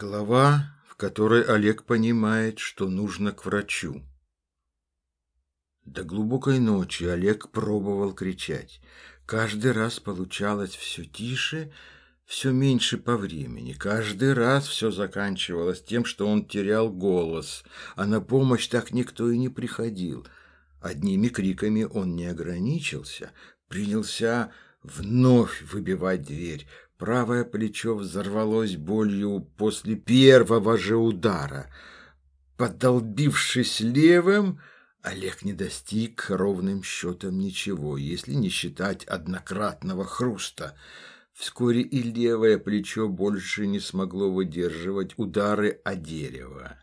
Глава, в которой Олег понимает, что нужно к врачу. До глубокой ночи Олег пробовал кричать. Каждый раз получалось все тише, все меньше по времени. Каждый раз все заканчивалось тем, что он терял голос, а на помощь так никто и не приходил. Одними криками он не ограничился, принялся вновь выбивать дверь, Правое плечо взорвалось болью после первого же удара. Подолбившись левым, Олег не достиг ровным счетом ничего, если не считать однократного хруста. Вскоре и левое плечо больше не смогло выдерживать удары о дерево.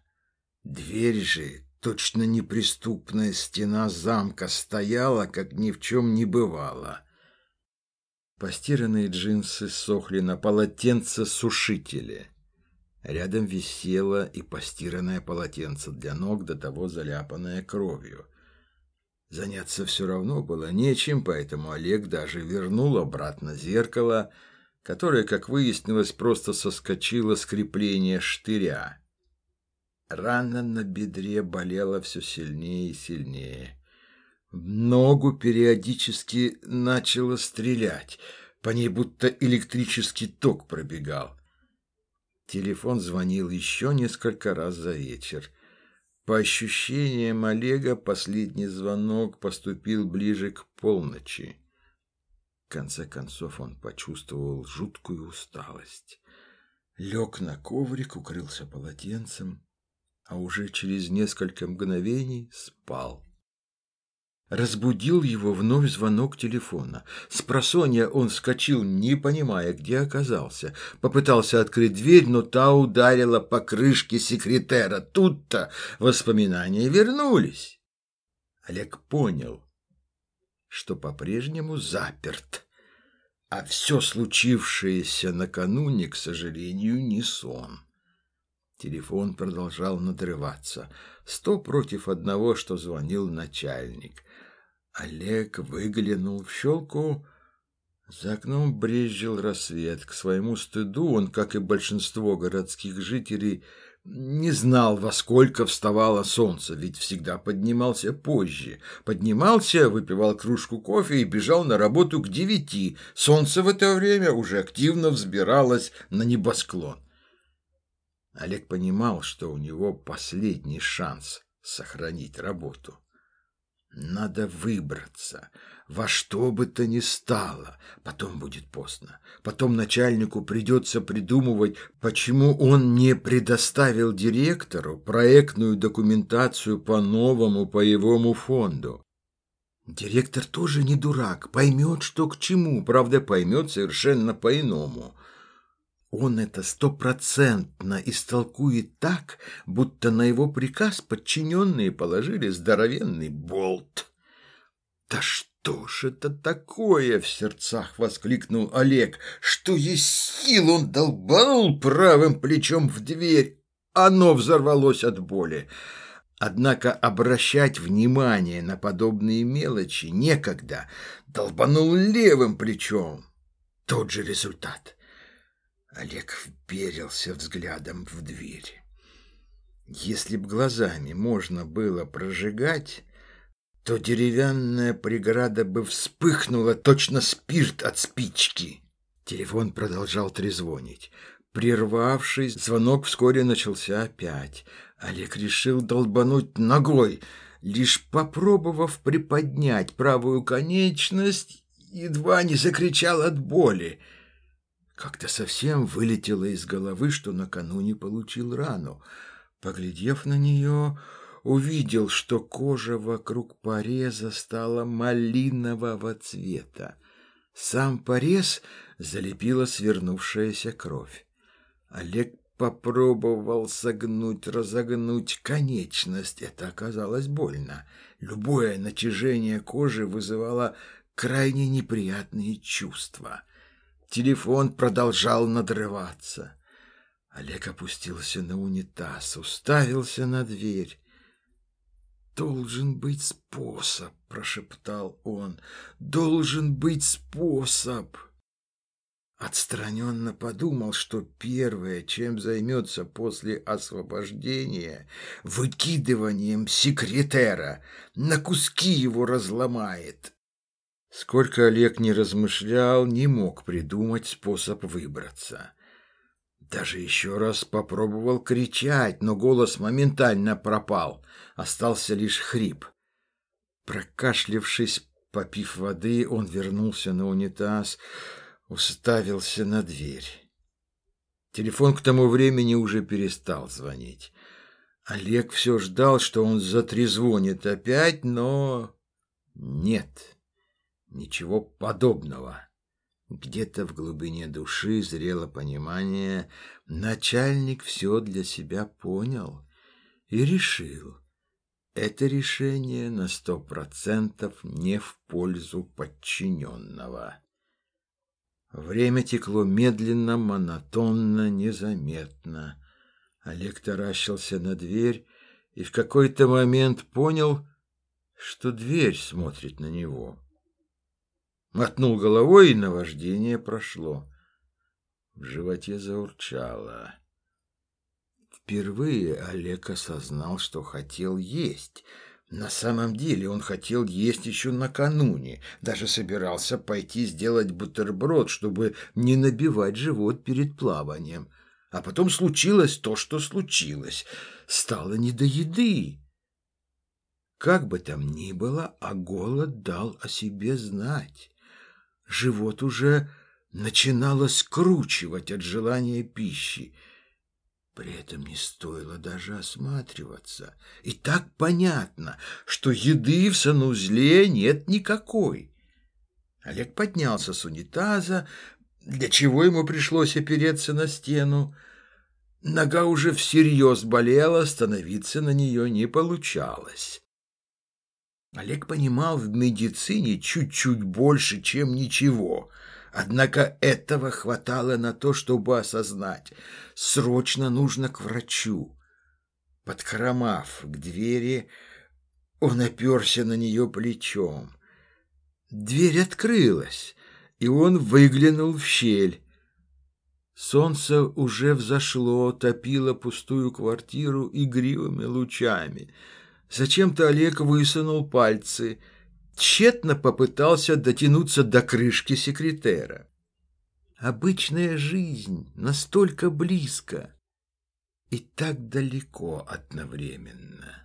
Дверь же, точно неприступная стена замка, стояла, как ни в чем не бывало. Постиранные джинсы сохли на полотенце-сушителе. Рядом висело и постиранное полотенце для ног, до того заляпанное кровью. Заняться все равно было нечем, поэтому Олег даже вернул обратно зеркало, которое, как выяснилось, просто соскочило с крепления штыря. Рана на бедре болела все сильнее и сильнее. Ногу периодически начало стрелять. По ней будто электрический ток пробегал. Телефон звонил еще несколько раз за вечер. По ощущениям Олега, последний звонок поступил ближе к полночи. В конце концов он почувствовал жуткую усталость. Лег на коврик, укрылся полотенцем, а уже через несколько мгновений спал. Разбудил его вновь звонок телефона. С просонья он вскочил, не понимая, где оказался. Попытался открыть дверь, но та ударила по крышке секретера. Тут-то воспоминания вернулись. Олег понял, что по-прежнему заперт. А все случившееся накануне, к сожалению, не сон. Телефон продолжал надрываться. Сто против одного, что звонил начальник. Олег выглянул в щелку. За окном брезжил рассвет. К своему стыду он, как и большинство городских жителей, не знал, во сколько вставало солнце, ведь всегда поднимался позже. Поднимался, выпивал кружку кофе и бежал на работу к девяти. Солнце в это время уже активно взбиралось на небосклон. Олег понимал, что у него последний шанс сохранить работу. Надо выбраться, во что бы то ни стало. Потом будет поздно. Потом начальнику придется придумывать, почему он не предоставил директору проектную документацию по новому паевому фонду. Директор тоже не дурак, поймет, что к чему, правда, поймет совершенно по-иному. Он это стопроцентно истолкует так, будто на его приказ подчиненные положили здоровенный болт. «Да что ж это такое?» — в сердцах воскликнул Олег. «Что есть сил, он долбанул правым плечом в дверь. Оно взорвалось от боли». Однако обращать внимание на подобные мелочи некогда. Долбанул левым плечом. Тот же результат. Олег вперился взглядом в дверь. Если б глазами можно было прожигать, то деревянная преграда бы вспыхнула точно спирт от спички. Телефон продолжал трезвонить. Прервавшись, звонок вскоре начался опять. Олег решил долбануть ногой. Лишь попробовав приподнять правую конечность, едва не закричал от боли. Как-то совсем вылетело из головы, что накануне получил рану. Поглядев на нее, увидел, что кожа вокруг пореза стала малинового цвета. Сам порез залепила свернувшаяся кровь. Олег попробовал согнуть, разогнуть конечность. Это оказалось больно. Любое натяжение кожи вызывало крайне неприятные чувства — Телефон продолжал надрываться. Олег опустился на унитаз, уставился на дверь. «Должен быть способ», — прошептал он. «Должен быть способ». Отстраненно подумал, что первое, чем займется после освобождения, выкидыванием секретера, на куски его разломает. Сколько Олег не размышлял, не мог придумать способ выбраться. Даже еще раз попробовал кричать, но голос моментально пропал, остался лишь хрип. Прокашлявшись, попив воды, он вернулся на унитаз, уставился на дверь. Телефон к тому времени уже перестал звонить. Олег все ждал, что он затрезвонит опять, но... Нет, ничего подобного. Где-то в глубине души зрело понимание, начальник все для себя понял и решил. Это решение на сто процентов не в пользу подчиненного. Время текло медленно, монотонно, незаметно. Олег таращился на дверь и в какой-то момент понял, что дверь смотрит на него. Мотнул головой, и наваждение прошло. В животе заурчало. Впервые Олег осознал, что хотел есть — на самом деле он хотел есть еще накануне, даже собирался пойти сделать бутерброд, чтобы не набивать живот перед плаванием. А потом случилось то, что случилось. Стало не до еды. Как бы там ни было, а голод дал о себе знать. Живот уже начинало скручивать от желания пищи. При этом не стоило даже осматриваться. И так понятно, что еды в санузле нет никакой. Олег поднялся с унитаза, для чего ему пришлось опереться на стену. Нога уже всерьез болела, становиться на нее не получалось. Олег понимал в медицине чуть-чуть больше, чем ничего — Однако этого хватало на то, чтобы осознать. Срочно нужно к врачу. Подхромав к двери, он оперся на нее плечом. Дверь открылась, и он выглянул в щель. Солнце уже взошло, топило пустую квартиру игривыми лучами. Зачем-то Олег высунул пальцы — тщетно попытался дотянуться до крышки секретера. Обычная жизнь настолько близко и так далеко одновременно.